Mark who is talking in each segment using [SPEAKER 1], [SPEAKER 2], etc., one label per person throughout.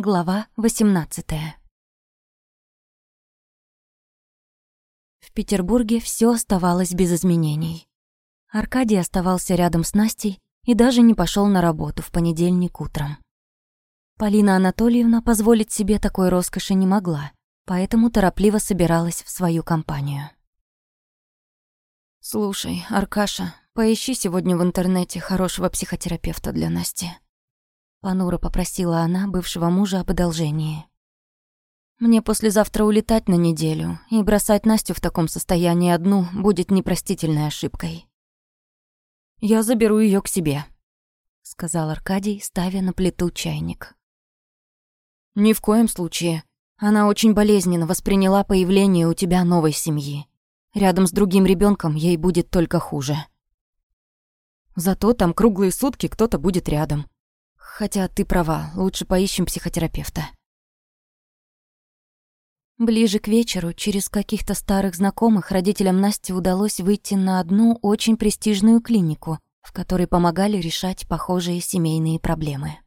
[SPEAKER 1] Глава 18 В Петербурге все оставалось без изменений. Аркадий оставался рядом с Настей и даже не пошел на работу в понедельник утром. Полина Анатольевна позволить себе такой роскоши не могла, поэтому торопливо собиралась в свою компанию. «Слушай, Аркаша, поищи сегодня в интернете хорошего психотерапевта для Насти», Понуро попросила она бывшего мужа об одолжении. «Мне послезавтра улетать на неделю, и бросать Настю в таком состоянии одну будет непростительной ошибкой». «Я заберу ее к себе», — сказал Аркадий, ставя на плиту чайник. «Ни в коем случае. Она очень болезненно восприняла появление у тебя новой семьи. Рядом с другим ребенком ей будет только хуже. Зато там круглые сутки кто-то будет рядом, Хотя ты права, лучше поищем психотерапевта. Ближе к вечеру, через каких-то старых знакомых, родителям Насти удалось выйти на одну очень престижную клинику, в которой помогали решать похожие семейные проблемы.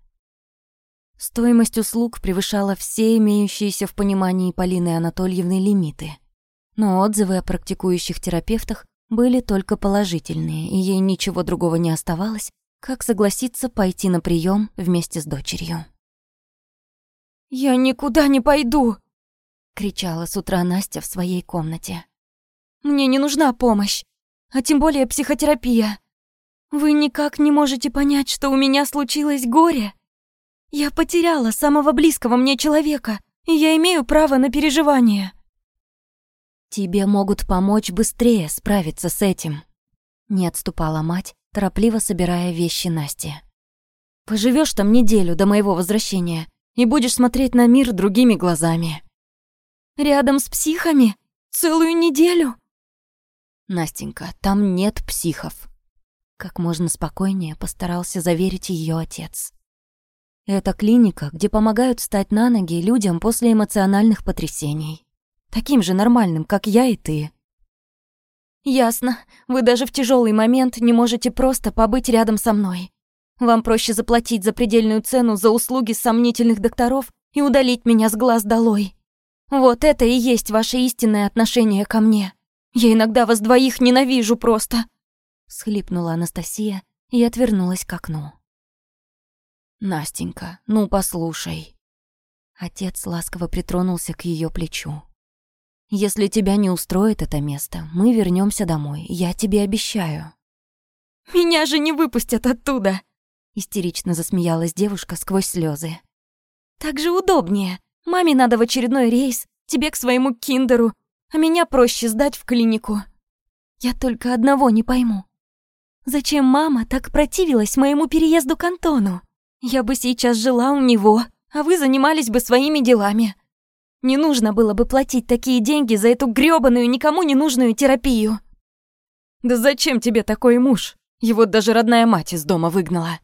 [SPEAKER 1] Стоимость услуг превышала все имеющиеся в понимании Полины Анатольевны лимиты. Но отзывы о практикующих терапевтах были только положительные, и ей ничего другого не оставалось, как согласиться пойти на прием вместе с дочерью.
[SPEAKER 2] «Я никуда не пойду!»
[SPEAKER 1] — кричала с утра Настя в своей комнате.
[SPEAKER 2] «Мне не нужна помощь, а тем более психотерапия. Вы никак не можете понять, что у меня случилось горе? Я потеряла самого близкого мне человека, и я имею право на переживания».
[SPEAKER 1] «Тебе могут помочь быстрее справиться с этим», — не отступала мать, торопливо собирая вещи Насти. Поживешь там неделю до моего возвращения и будешь смотреть на мир другими глазами.
[SPEAKER 2] Рядом с психами? Целую неделю?
[SPEAKER 1] Настенька, там нет психов. Как можно спокойнее постарался заверить ее отец. Это клиника, где помогают встать на ноги людям после эмоциональных потрясений. Таким же нормальным, как я и ты.
[SPEAKER 2] «Ясно. Вы даже в тяжелый момент не можете просто побыть рядом со мной. Вам проще заплатить за предельную цену за услуги сомнительных докторов и удалить меня с глаз долой. Вот это и есть ваше истинное отношение ко мне. Я иногда вас двоих ненавижу просто!»
[SPEAKER 1] Схлипнула Анастасия и отвернулась к окну. «Настенька, ну послушай». Отец ласково притронулся к ее плечу. Если тебя не устроит это место, мы вернемся домой, я тебе обещаю».
[SPEAKER 2] «Меня же не выпустят оттуда!»
[SPEAKER 1] Истерично засмеялась девушка сквозь слезы.
[SPEAKER 2] «Так же удобнее. Маме надо в очередной рейс, тебе к своему киндеру, а меня проще сдать в клинику. Я только одного не пойму. Зачем мама так противилась моему переезду к Антону? Я бы сейчас жила у него, а вы занимались бы своими делами. Не нужно было бы платить такие деньги за эту грёбаную, никому не нужную терапию.
[SPEAKER 3] Да зачем тебе такой муж? Его даже родная мать из дома выгнала.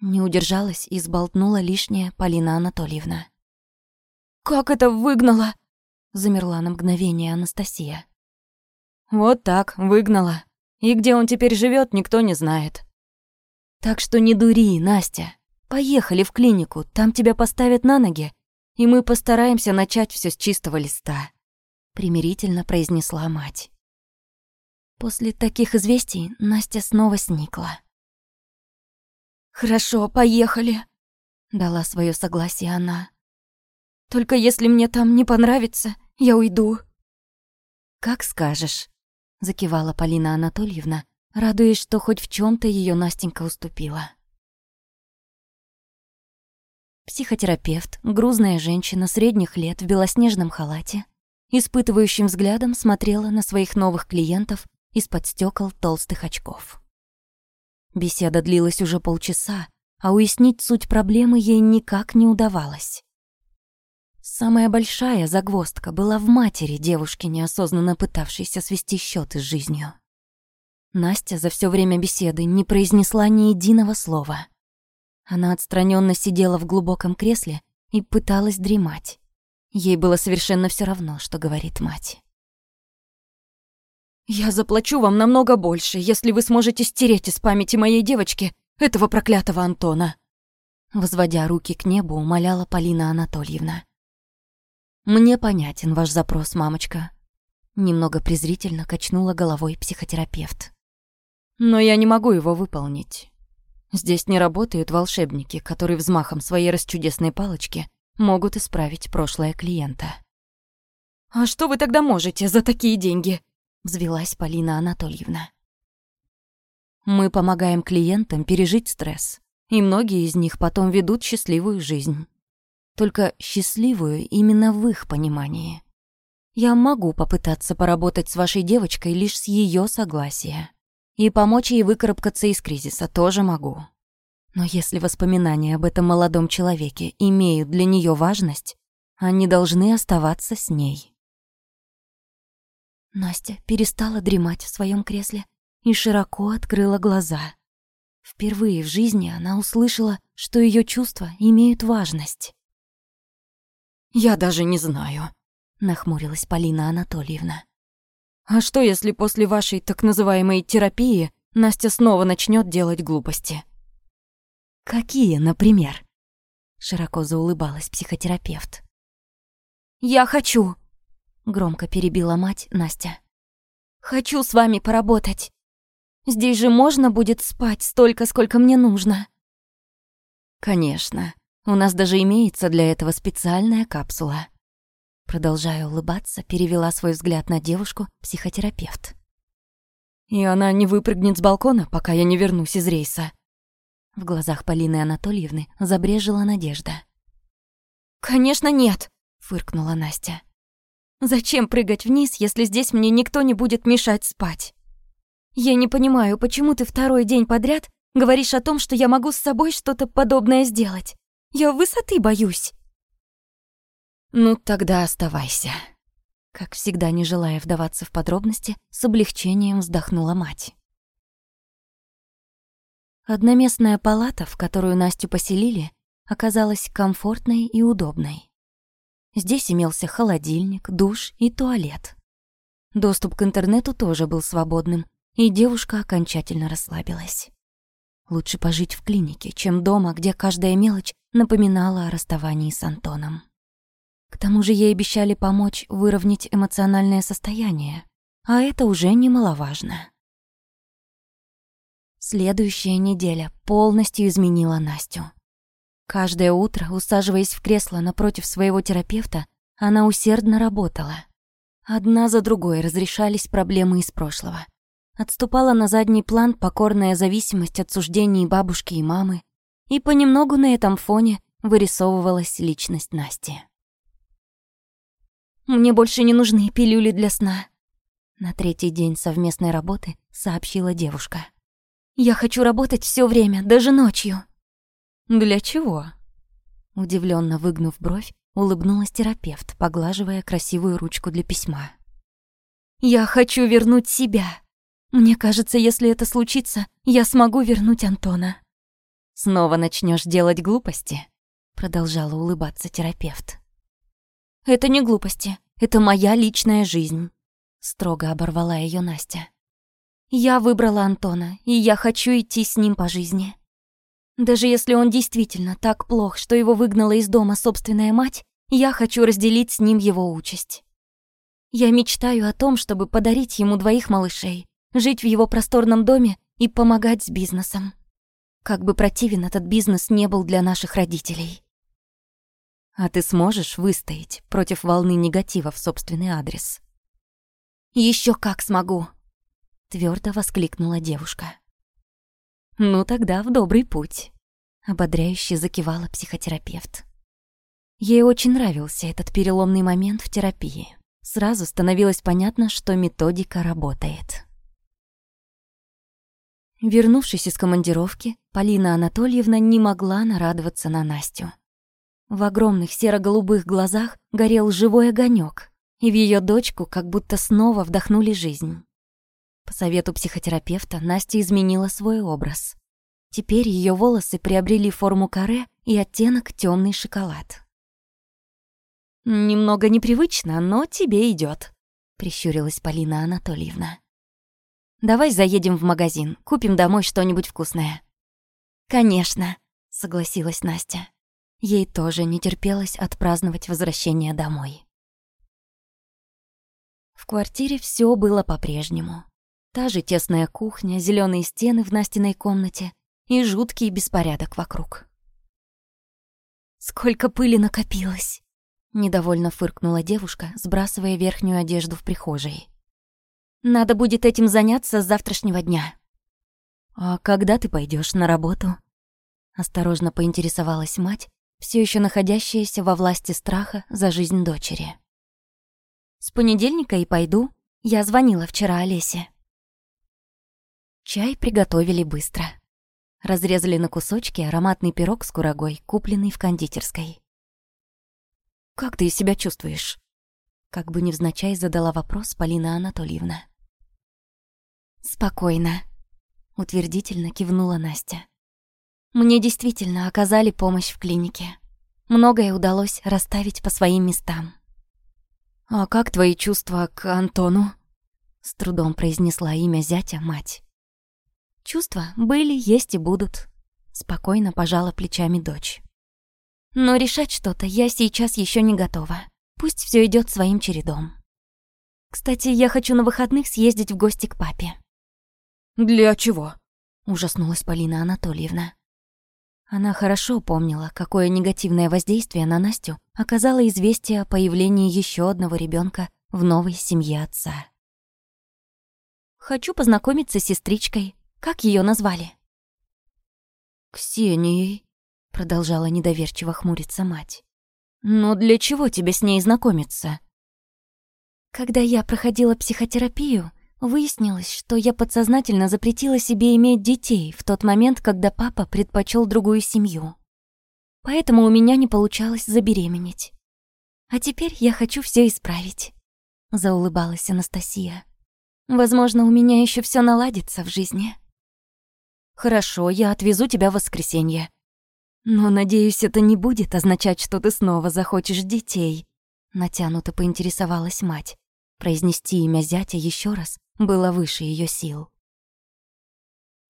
[SPEAKER 1] Не удержалась и сболтнула лишнее Полина Анатольевна.
[SPEAKER 2] «Как это выгнала?»
[SPEAKER 1] Замерла на мгновение Анастасия.
[SPEAKER 3] «Вот так, выгнала. И где он теперь живет, никто не знает».
[SPEAKER 1] «Так что не дури, Настя. Поехали в клинику, там тебя поставят на ноги, и мы постараемся начать все с чистого листа», — примирительно произнесла мать. После таких известий Настя снова сникла.
[SPEAKER 2] «Хорошо, поехали», — дала свое согласие она. «Только если мне там не понравится, я уйду».
[SPEAKER 1] «Как скажешь», — закивала Полина Анатольевна, радуясь, что хоть в чем то ее Настенька уступила. Психотерапевт, грузная женщина средних лет в белоснежном халате, испытывающим взглядом смотрела на своих новых клиентов из-под стекол толстых очков. Беседа длилась уже полчаса, а уяснить суть проблемы ей никак не удавалось. Самая большая загвоздка была в матери девушки, неосознанно пытавшейся свести счеты с жизнью. Настя за все время беседы не произнесла ни единого слова. Она отстраненно сидела в глубоком кресле и пыталась дремать. Ей было совершенно все равно, что говорит мать.
[SPEAKER 2] «Я заплачу вам намного больше, если вы сможете стереть из памяти моей девочки этого проклятого Антона»,
[SPEAKER 1] Возводя руки к небу, умоляла Полина Анатольевна. «Мне понятен ваш запрос, мамочка», — немного презрительно качнула головой психотерапевт. «Но я не могу его выполнить. Здесь не работают волшебники, которые взмахом своей расчудесной палочки могут исправить прошлое клиента».
[SPEAKER 3] «А что вы тогда можете за такие деньги?»
[SPEAKER 1] — взвелась Полина Анатольевна. «Мы помогаем клиентам пережить стресс, и многие из них потом ведут счастливую жизнь. Только счастливую именно в их понимании. Я могу попытаться поработать с вашей девочкой лишь с ее согласия. И помочь ей выкарабкаться из кризиса тоже могу. Но если воспоминания об этом молодом человеке имеют для нее важность, они должны оставаться с ней. Настя перестала дремать в своем кресле и широко открыла глаза. Впервые в жизни она услышала, что ее чувства имеют важность.
[SPEAKER 3] «Я даже не знаю», — нахмурилась Полина Анатольевна. «А что, если после вашей так называемой терапии Настя снова начнет делать глупости?»
[SPEAKER 1] «Какие, например?» Широко заулыбалась психотерапевт.
[SPEAKER 2] «Я хочу!» Громко перебила мать Настя. «Хочу с вами поработать. Здесь же можно будет спать столько, сколько мне нужно».
[SPEAKER 1] «Конечно. У нас даже имеется для этого специальная капсула». Продолжая улыбаться, перевела свой взгляд на девушку психотерапевт.
[SPEAKER 3] «И она не выпрыгнет с балкона, пока я не вернусь из рейса?»
[SPEAKER 1] В глазах Полины Анатольевны забрежила надежда.
[SPEAKER 2] «Конечно нет!» — фыркнула Настя. «Зачем прыгать вниз, если здесь мне никто не будет мешать спать?» Я не понимаю, почему ты второй день подряд говоришь о том, что я могу с собой что-то подобное сделать. Я высоты боюсь.
[SPEAKER 1] Ну, тогда оставайся. Как всегда, не желая вдаваться в подробности, с облегчением вздохнула мать. Одноместная палата, в которую Настю поселили, оказалась комфортной и удобной. Здесь имелся холодильник, душ и туалет. Доступ к интернету тоже был свободным, и девушка окончательно расслабилась. Лучше пожить в клинике, чем дома, где каждая мелочь напоминала о расставании с Антоном. К тому же ей обещали помочь выровнять эмоциональное состояние, а это уже немаловажно. Следующая неделя полностью изменила Настю. Каждое утро, усаживаясь в кресло напротив своего терапевта, она усердно работала. Одна за другой разрешались проблемы из прошлого. Отступала на задний план покорная зависимость от суждений бабушки и мамы, и понемногу на этом фоне вырисовывалась личность Насти.
[SPEAKER 2] «Мне больше не нужны пилюли для сна», —
[SPEAKER 1] на третий день совместной работы сообщила девушка.
[SPEAKER 2] «Я хочу работать все время, даже ночью».
[SPEAKER 3] «Для чего?»
[SPEAKER 1] Удивленно выгнув бровь, улыбнулась терапевт, поглаживая красивую ручку для письма.
[SPEAKER 2] «Я хочу вернуть себя», мне кажется, если это случится, я смогу вернуть Антона.
[SPEAKER 1] Снова начнешь делать глупости? Продолжала улыбаться терапевт.
[SPEAKER 2] Это не глупости, это моя личная жизнь.
[SPEAKER 1] Строго оборвала ее Настя.
[SPEAKER 2] Я выбрала Антона, и я хочу идти с ним по жизни. Даже если он действительно так плох, что его выгнала из дома собственная мать, я хочу разделить с ним его участь. Я мечтаю о том, чтобы подарить ему двоих малышей, жить в его просторном доме и помогать с бизнесом. Как бы противен этот бизнес не был для наших родителей.
[SPEAKER 1] А ты сможешь выстоять против волны негатива в собственный адрес?
[SPEAKER 2] Еще как смогу,
[SPEAKER 1] твердо воскликнула девушка. Ну тогда в добрый путь, ободряюще закивала психотерапевт. Ей очень нравился этот переломный момент в терапии. Сразу становилось понятно, что методика работает. Вернувшись из командировки, Полина Анатольевна не могла нарадоваться на Настю. В огромных серо-голубых глазах горел живой огонек, и в ее дочку как будто снова вдохнули жизнь. По совету психотерапевта Настя изменила свой образ. Теперь ее волосы приобрели форму каре и оттенок темный шоколад. «Немного непривычно, но тебе идет, прищурилась Полина Анатольевна. Давай заедем в магазин, купим домой что-нибудь вкусное».
[SPEAKER 2] «Конечно», —
[SPEAKER 1] согласилась Настя. Ей тоже не терпелось отпраздновать возвращение домой. В квартире все было по-прежнему. Та же тесная кухня, зеленые стены в Настиной комнате и жуткий беспорядок вокруг.
[SPEAKER 2] «Сколько пыли накопилось!»
[SPEAKER 1] Недовольно фыркнула девушка, сбрасывая верхнюю одежду в прихожей.
[SPEAKER 2] «Надо будет этим заняться с завтрашнего дня».
[SPEAKER 1] «А когда ты пойдешь на работу?» Осторожно поинтересовалась мать, все еще находящаяся во власти страха за жизнь дочери.
[SPEAKER 2] «С понедельника и пойду. Я звонила вчера Олесе».
[SPEAKER 1] Чай приготовили быстро. Разрезали на кусочки ароматный пирог с курагой, купленный в кондитерской. «Как ты себя чувствуешь?» Как бы невзначай задала вопрос Полина Анатольевна.
[SPEAKER 2] «Спокойно», — утвердительно кивнула Настя. «Мне действительно оказали помощь в клинике. Многое удалось расставить по своим местам».
[SPEAKER 1] «А как твои чувства к Антону?» С трудом произнесла имя зятя мать.
[SPEAKER 2] Чувства были, есть и будут. Спокойно пожала плечами дочь. Но решать что-то я сейчас еще не готова. Пусть все идет своим чередом. Кстати, я хочу на выходных съездить в гости к папе.
[SPEAKER 1] «Для чего?» — ужаснулась Полина Анатольевна. Она хорошо помнила, какое негативное воздействие на Настю оказало известие о появлении еще одного ребенка в новой семье отца.
[SPEAKER 2] «Хочу познакомиться с сестричкой. Как ее назвали?»
[SPEAKER 1] «Ксенией», — продолжала недоверчиво хмуриться мать. «Но для чего тебе с ней знакомиться?»
[SPEAKER 2] «Когда я проходила психотерапию, выяснилось, что я подсознательно запретила себе иметь детей в тот момент, когда папа предпочел другую семью. Поэтому у меня не получалось забеременеть. А теперь я хочу все исправить», — заулыбалась Анастасия. «Возможно, у меня еще все наладится в жизни».
[SPEAKER 1] «Хорошо, я отвезу тебя в воскресенье. Но, надеюсь, это не будет означать, что ты снова захочешь детей», — натянуто поинтересовалась мать. Произнести имя зятя еще раз было выше ее сил.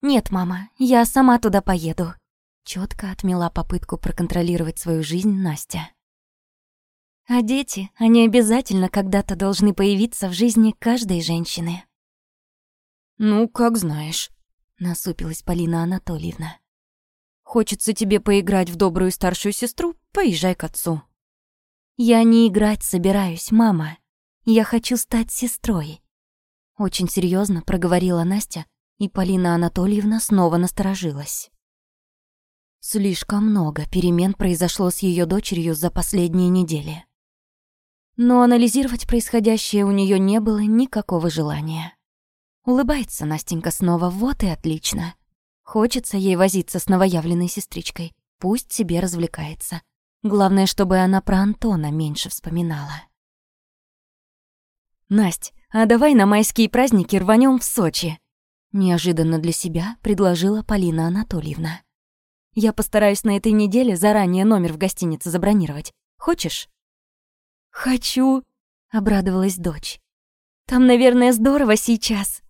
[SPEAKER 2] «Нет, мама, я сама туда поеду», — четко отмела попытку проконтролировать свою жизнь Настя. «А дети, они обязательно когда-то должны появиться в жизни каждой женщины».
[SPEAKER 1] «Ну, как знаешь», насупилась Полина Анатольевна. Хочется тебе поиграть в добрую старшую сестру? Поезжай к отцу.
[SPEAKER 2] Я не играть собираюсь, мама. Я хочу стать сестрой.
[SPEAKER 1] Очень серьезно проговорила Настя, и Полина Анатольевна снова насторожилась. Слишком много перемен произошло с ее дочерью за последние недели. Но анализировать происходящее у нее не было никакого желания. Улыбается Настенька снова, вот и отлично. Хочется ей возиться с новоявленной сестричкой. Пусть себе развлекается. Главное, чтобы она про Антона меньше вспоминала. «Насть, а давай на майские праздники рванем в Сочи?» Неожиданно для себя предложила Полина Анатольевна. «Я постараюсь на этой неделе заранее номер в гостинице забронировать. Хочешь?»
[SPEAKER 2] «Хочу», — обрадовалась дочь. «Там, наверное, здорово сейчас».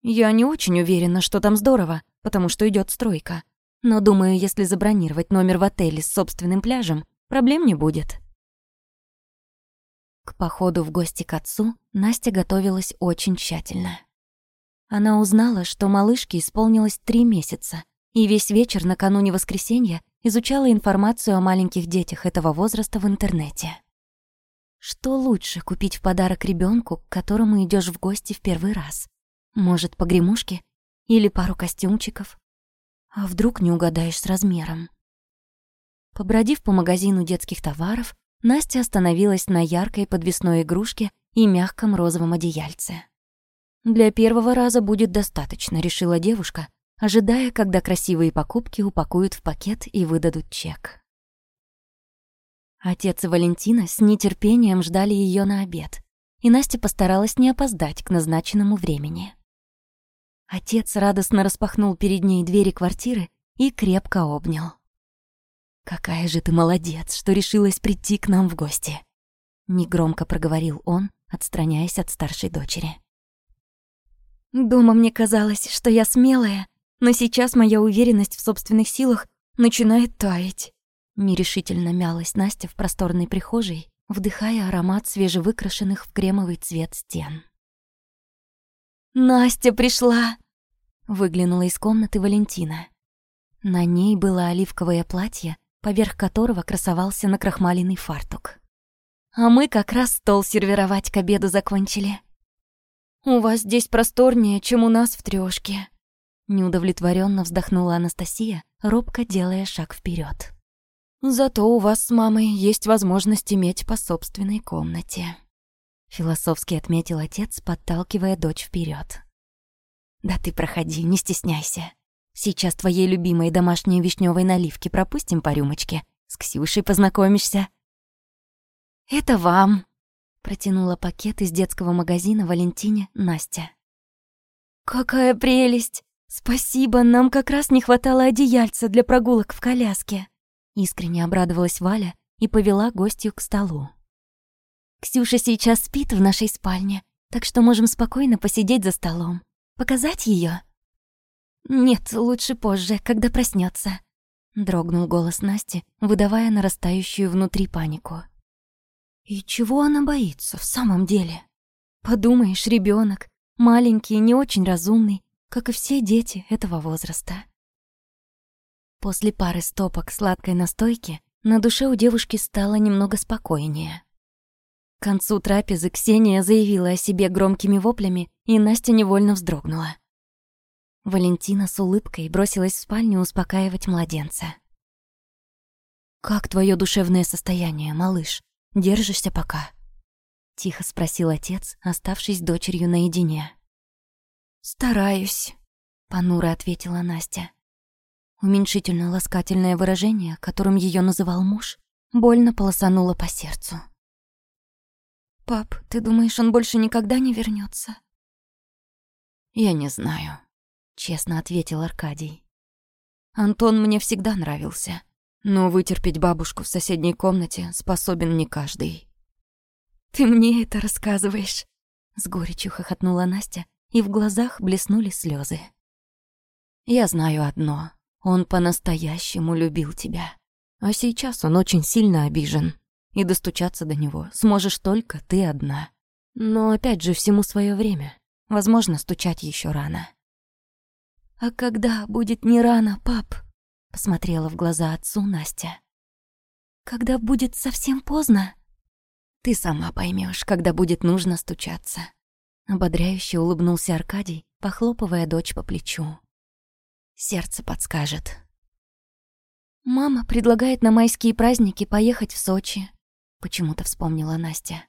[SPEAKER 1] Я не очень уверена, что там здорово, потому что идет стройка. Но думаю, если забронировать номер в отеле с собственным пляжем, проблем не будет. К походу в гости к отцу Настя готовилась очень тщательно. Она узнала, что малышке исполнилось три месяца, и весь вечер накануне воскресенья изучала информацию о маленьких детях этого возраста в интернете. Что лучше купить в подарок ребенку, к которому идешь в гости в первый раз? Может, погремушки? Или пару костюмчиков? А вдруг не угадаешь с размером? Побродив по магазину детских товаров, Настя остановилась на яркой подвесной игрушке и мягком розовом одеяльце. Для первого раза будет достаточно, решила девушка, ожидая, когда красивые покупки упакуют в пакет и выдадут чек. Отец и Валентина с нетерпением ждали ее на обед, и Настя постаралась не опоздать к назначенному времени. Отец радостно распахнул перед ней двери квартиры и крепко обнял. «Какая же ты молодец, что решилась прийти к нам в гости!» Негромко проговорил он, отстраняясь от старшей дочери.
[SPEAKER 2] «Дома мне казалось, что я смелая, но сейчас моя уверенность в собственных силах начинает таять.
[SPEAKER 1] Нерешительно мялась Настя в просторной прихожей, вдыхая аромат свежевыкрашенных в кремовый цвет стен.
[SPEAKER 2] «Настя пришла!»
[SPEAKER 1] Выглянула из комнаты Валентина. На ней было оливковое платье, поверх которого красовался накрахмаленный фартук.
[SPEAKER 2] «А мы как раз стол сервировать к обеду закончили». «У вас здесь просторнее, чем у нас в трёшке», Неудовлетворенно вздохнула Анастасия, робко делая шаг вперед. «Зато у вас с мамой есть возможность иметь по собственной комнате»,
[SPEAKER 1] философски отметил отец, подталкивая дочь вперед. «Да ты проходи, не стесняйся. Сейчас твоей любимой домашней вишневой наливки пропустим по рюмочке. С Ксюшей познакомишься».
[SPEAKER 2] «Это вам», —
[SPEAKER 1] протянула пакет из детского магазина Валентине Настя.
[SPEAKER 2] «Какая прелесть! Спасибо, нам как раз не хватало одеяльца для прогулок в коляске».
[SPEAKER 1] Искренне обрадовалась Валя и повела гостью к столу.
[SPEAKER 2] «Ксюша сейчас спит в нашей спальне, так что можем спокойно посидеть за столом. Показать ее? «Нет, лучше позже, когда проснется.
[SPEAKER 1] дрогнул голос Насти, выдавая нарастающую внутри панику.
[SPEAKER 2] «И чего она боится в самом деле? Подумаешь, ребенок, маленький, не очень разумный, как и все дети этого возраста».
[SPEAKER 1] После пары стопок сладкой настойки на душе у девушки стало немного спокойнее. К концу трапезы Ксения заявила о себе громкими воплями, и Настя невольно вздрогнула. Валентина с улыбкой бросилась в спальню успокаивать младенца. «Как твое душевное состояние, малыш? Держишься пока?» Тихо спросил отец, оставшись дочерью наедине.
[SPEAKER 2] «Стараюсь», —
[SPEAKER 1] понуро ответила Настя. Уменьшительно-ласкательное выражение, которым ее называл муж, больно полосануло по сердцу.
[SPEAKER 2] «Пап, ты думаешь, он больше никогда не вернется?
[SPEAKER 1] «Я не знаю», — честно ответил Аркадий. «Антон мне всегда нравился, но вытерпеть бабушку в соседней комнате способен не каждый».
[SPEAKER 2] «Ты мне это рассказываешь?»
[SPEAKER 1] С горечью хохотнула Настя, и в глазах блеснули слезы. «Я знаю одно. Он по-настоящему любил тебя. А сейчас он очень сильно обижен. И достучаться до него сможешь только ты одна. Но опять же всему свое время. Возможно, стучать еще рано.
[SPEAKER 2] «А когда будет не рано, пап?»
[SPEAKER 1] Посмотрела в глаза отцу Настя.
[SPEAKER 2] «Когда будет совсем поздно?»
[SPEAKER 1] «Ты сама поймешь, когда будет нужно стучаться». Ободряюще улыбнулся Аркадий, похлопывая дочь по плечу. Сердце подскажет.
[SPEAKER 2] «Мама предлагает на майские праздники поехать в Сочи», — почему-то вспомнила Настя.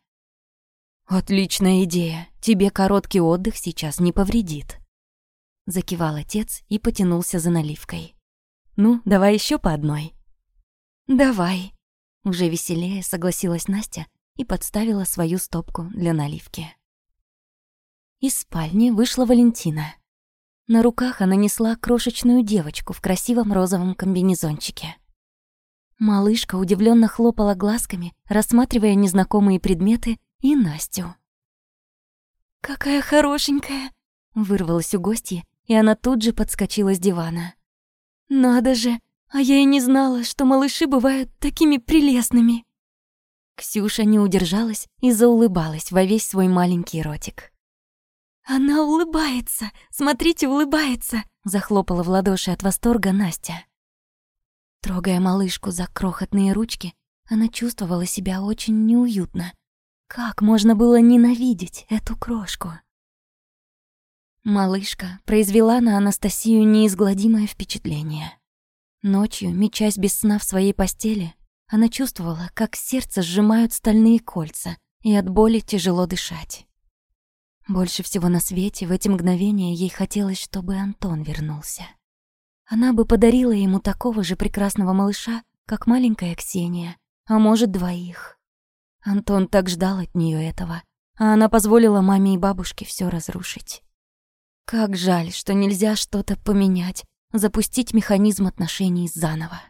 [SPEAKER 1] «Отличная идея. Тебе короткий отдых сейчас не повредит». Закивал отец и потянулся за наливкой. «Ну, давай еще по одной».
[SPEAKER 2] «Давай», —
[SPEAKER 1] уже веселее согласилась Настя и подставила свою стопку для наливки. Из спальни вышла Валентина. На руках она несла крошечную девочку в красивом розовом комбинезончике. Малышка удивленно хлопала глазками, рассматривая незнакомые предметы и Настю.
[SPEAKER 2] «Какая хорошенькая!» — вырвалась у гостья, и она тут же подскочила с дивана. «Надо же! А я и не знала, что малыши бывают такими прелестными!»
[SPEAKER 1] Ксюша не удержалась и заулыбалась во весь свой маленький ротик.
[SPEAKER 2] «Она улыбается! Смотрите, улыбается!»
[SPEAKER 1] Захлопала в ладоши от восторга Настя. Трогая малышку за крохотные ручки, она чувствовала себя очень неуютно. Как можно было ненавидеть эту крошку? Малышка произвела на Анастасию неизгладимое впечатление. Ночью, мечась без сна в своей постели, она чувствовала, как сердце сжимают стальные кольца, и от боли тяжело дышать. Больше всего на свете в эти мгновения ей хотелось, чтобы Антон вернулся. Она бы подарила ему такого же прекрасного малыша, как маленькая Ксения, а может, двоих. Антон так ждал от нее этого, а она позволила маме и бабушке все разрушить. Как жаль, что нельзя что-то поменять, запустить механизм отношений заново.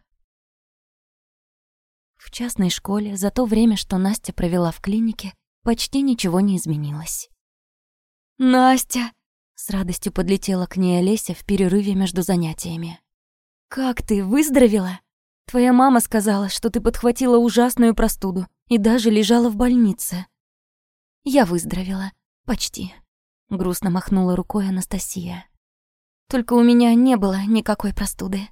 [SPEAKER 1] В частной школе за то время, что Настя провела в клинике, почти ничего не изменилось.
[SPEAKER 2] «Настя!»
[SPEAKER 1] С радостью подлетела к ней Олеся в перерыве между занятиями.
[SPEAKER 2] «Как ты, выздоровела? Твоя мама сказала, что ты подхватила ужасную простуду и даже лежала в больнице». «Я выздоровела. Почти», — грустно махнула рукой Анастасия. «Только у меня не было никакой простуды».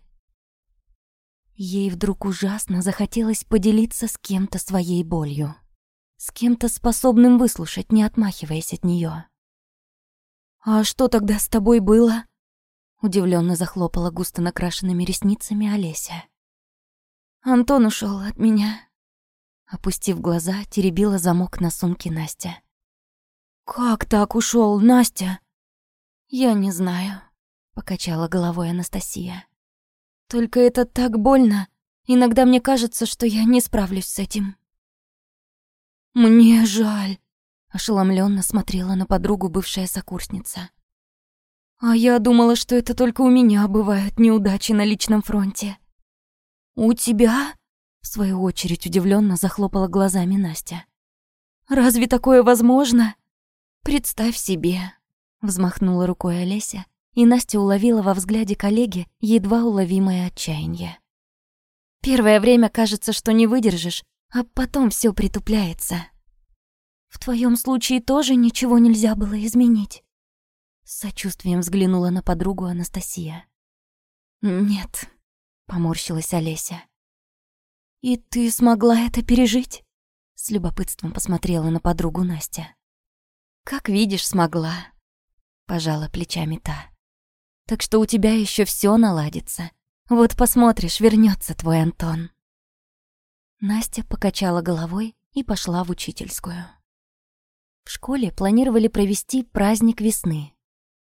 [SPEAKER 2] Ей вдруг ужасно захотелось поделиться с кем-то своей болью. С кем-то способным выслушать, не отмахиваясь от нее. «А что тогда с тобой было?» Удивленно захлопала густо накрашенными ресницами Олеся. Антон ушел от меня. Опустив глаза, теребила замок на сумке Настя. Как так ушел, Настя? Я не знаю, покачала головой Анастасия. Только это так больно. Иногда мне кажется, что я не справлюсь с этим. Мне жаль, ошеломленно смотрела на подругу бывшая сокурсница. А я думала, что это только у меня бывают неудачи на личном фронте. У тебя? В свою очередь удивленно захлопала глазами Настя. Разве такое возможно? Представь себе, взмахнула рукой Олеся, и Настя уловила во взгляде коллеги едва уловимое отчаяние. Первое время кажется, что не выдержишь, а потом все притупляется. В твоем случае тоже ничего нельзя было изменить. С сочувствием взглянула на подругу Анастасия. «Нет», — поморщилась Олеся. «И ты смогла это пережить?» С любопытством посмотрела на подругу Настя. «Как видишь, смогла», — пожала плечами та. «Так что у тебя еще все наладится. Вот посмотришь, вернется твой Антон». Настя покачала головой и пошла в учительскую. В школе планировали провести праздник весны,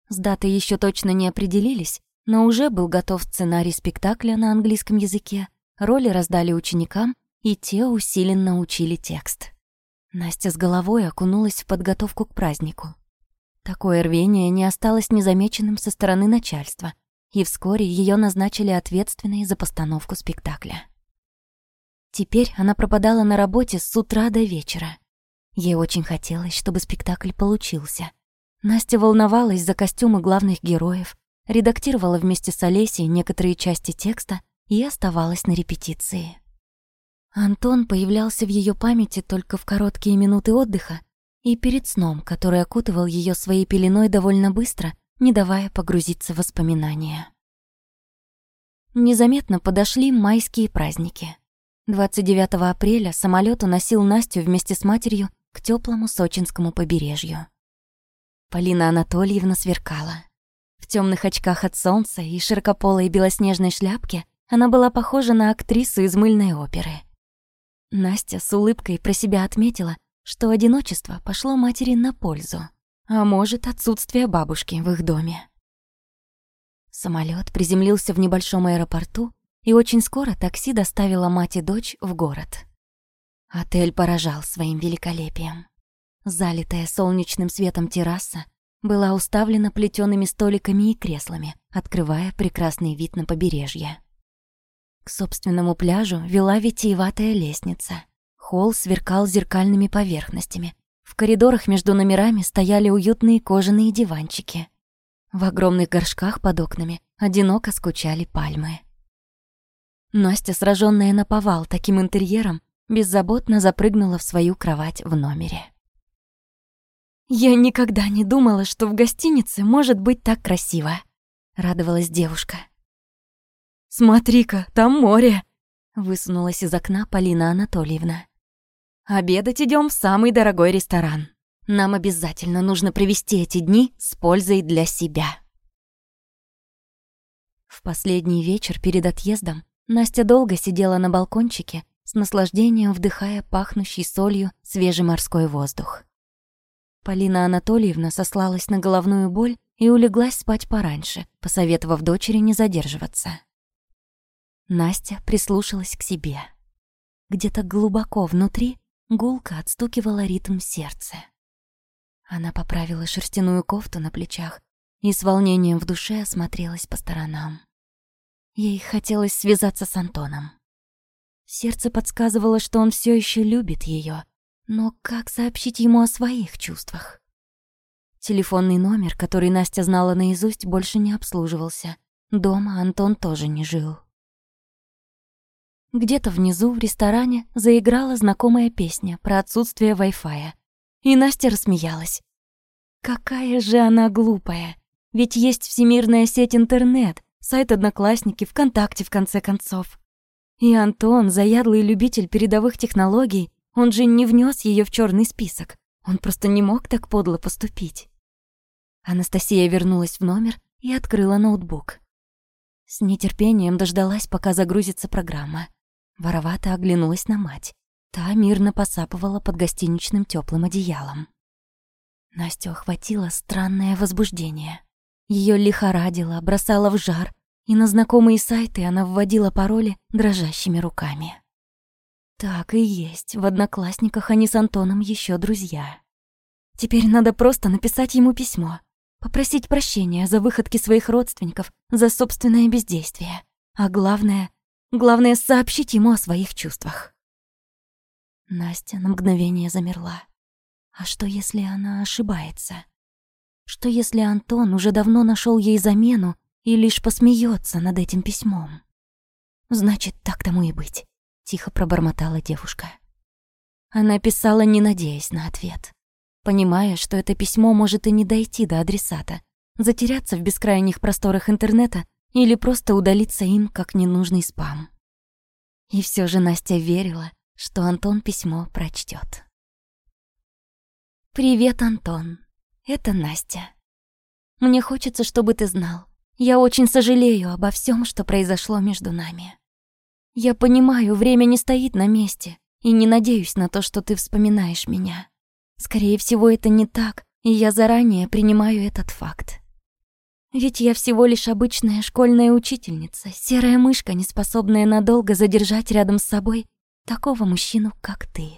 [SPEAKER 2] с датой еще точно не определились, но уже был готов сценарий спектакля на английском языке, роли раздали ученикам, и те усиленно учили текст. Настя с головой окунулась в подготовку к празднику. Такое рвение не осталось незамеченным со стороны начальства, и вскоре ее назначили ответственной за постановку спектакля. Теперь она пропадала на работе с утра до вечера. Ей очень хотелось, чтобы спектакль получился. Настя волновалась за костюмы главных героев, редактировала вместе с Олесей некоторые части текста и оставалась на репетиции. Антон появлялся в ее памяти только в короткие минуты отдыха и перед сном, который окутывал ее своей пеленой довольно быстро, не давая погрузиться в воспоминания. Незаметно подошли майские праздники. 29 апреля самолет уносил Настю вместе с матерью к теплому сочинскому побережью. Полина Анатольевна сверкала. В темных очках от солнца и широкополой белоснежной шляпке она была похожа на актрису из мыльной оперы. Настя с улыбкой про себя отметила, что одиночество пошло матери на пользу, а может, отсутствие бабушки в их доме. Самолет приземлился в небольшом аэропорту, и очень скоро такси доставило мать и дочь в город. Отель поражал своим великолепием. Залитая солнечным светом терраса была уставлена плетёными столиками и креслами, открывая прекрасный вид на побережье. К собственному пляжу вела витиеватая лестница. Холл сверкал зеркальными поверхностями. В коридорах между номерами стояли уютные кожаные диванчики. В огромных горшках под окнами одиноко скучали пальмы. Настя, сраженная на повал таким интерьером, беззаботно запрыгнула в свою кровать в номере. «Я никогда не думала, что в гостинице может быть так красиво», — радовалась девушка. «Смотри-ка, там море!» — высунулась из окна Полина Анатольевна. «Обедать идем в самый дорогой ресторан. Нам обязательно нужно провести эти дни с пользой для себя». В последний вечер перед отъездом Настя долго сидела на балкончике, с наслаждением вдыхая пахнущий солью свежий морской воздух. Полина Анатольевна сослалась на головную боль и улеглась спать пораньше, посоветовав дочери не задерживаться. Настя прислушалась к себе. Где-то глубоко внутри гулко отстукивала ритм сердца. Она поправила шерстяную кофту на плечах и с волнением в душе осмотрелась по сторонам. Ей хотелось связаться с Антоном. Сердце подсказывало, что он все еще любит ее, но как сообщить ему о своих чувствах? Телефонный номер, который Настя знала наизусть, больше не обслуживался. Дома Антон тоже не жил.
[SPEAKER 1] Где-то внизу, в ресторане, заиграла знакомая песня про отсутствие Wi-Fi. И Настя рассмеялась. Какая же она глупая. Ведь есть всемирная сеть интернет, сайт Одноклассники, ВКонтакте, в конце концов. И Антон, заядлый любитель передовых технологий, он же не внес ее в черный список. Он просто не мог так подло поступить. Анастасия вернулась в номер и открыла ноутбук. С нетерпением дождалась, пока загрузится программа. Воровато оглянулась на мать. Та мирно посапывала под гостиничным теплым одеялом. Настю охватило странное возбуждение. Ее лихорадило, бросало в жар, и на знакомые сайты она вводила пароли дрожащими руками. Так и есть, в Одноклассниках они с Антоном еще друзья. Теперь надо просто написать ему письмо, попросить прощения за выходки своих родственников, за собственное бездействие. А главное, главное сообщить ему о своих чувствах. Настя на мгновение замерла. А что, если она ошибается? Что, если Антон уже давно нашел ей замену и лишь посмеется над этим письмом? Значит, так тому и быть, тихо пробормотала девушка. Она писала, не надеясь на ответ понимая, что это письмо может и не дойти до адресата, затеряться в бескрайних просторах интернета или просто удалиться им как ненужный спам. И все же Настя верила, что Антон письмо прочтет. «Привет, Антон. Это Настя. Мне хочется, чтобы ты знал. Я очень сожалею обо всем, что произошло между нами. Я понимаю, время не стоит на месте, и не надеюсь на то, что ты вспоминаешь меня. Скорее всего, это не так, и я заранее принимаю этот факт. Ведь я всего лишь обычная школьная учительница, серая мышка, не способная надолго задержать рядом с собой такого мужчину, как ты.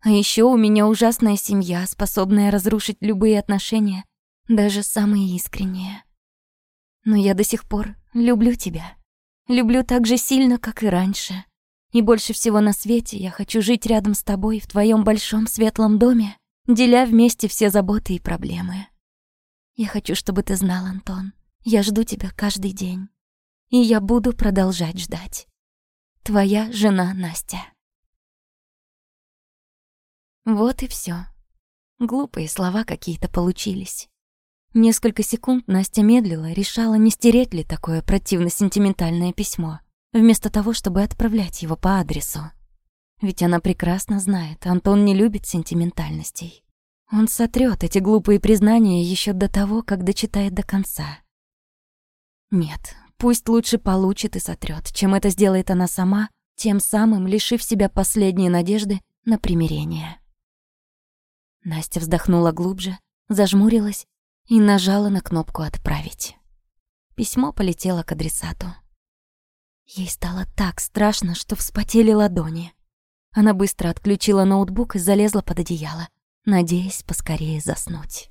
[SPEAKER 1] А еще у меня ужасная семья, способная разрушить любые отношения, даже самые искренние. Но я до сих пор люблю тебя. Люблю так же сильно, как и раньше. И больше всего на свете я хочу жить рядом с тобой в твоем большом светлом доме, деля вместе все заботы и проблемы. Я хочу, чтобы ты знал, Антон, я жду тебя каждый день. И я буду продолжать ждать. Твоя жена Настя. Вот и все. Глупые слова какие-то получились. Несколько секунд Настя медлила, решала, не стереть ли такое противно-сентиментальное письмо вместо того, чтобы отправлять его по адресу. Ведь она прекрасно знает, Антон не любит сентиментальностей. Он сотрёт эти глупые признания еще до того, как дочитает до конца. Нет, пусть лучше получит и сотрёт, чем это сделает она сама, тем самым лишив себя последней надежды на примирение. Настя вздохнула глубже, зажмурилась и нажала на кнопку «Отправить». Письмо полетело к адресату. Ей стало так страшно, что вспотели ладони. Она быстро отключила ноутбук и залезла под одеяло, надеясь поскорее заснуть.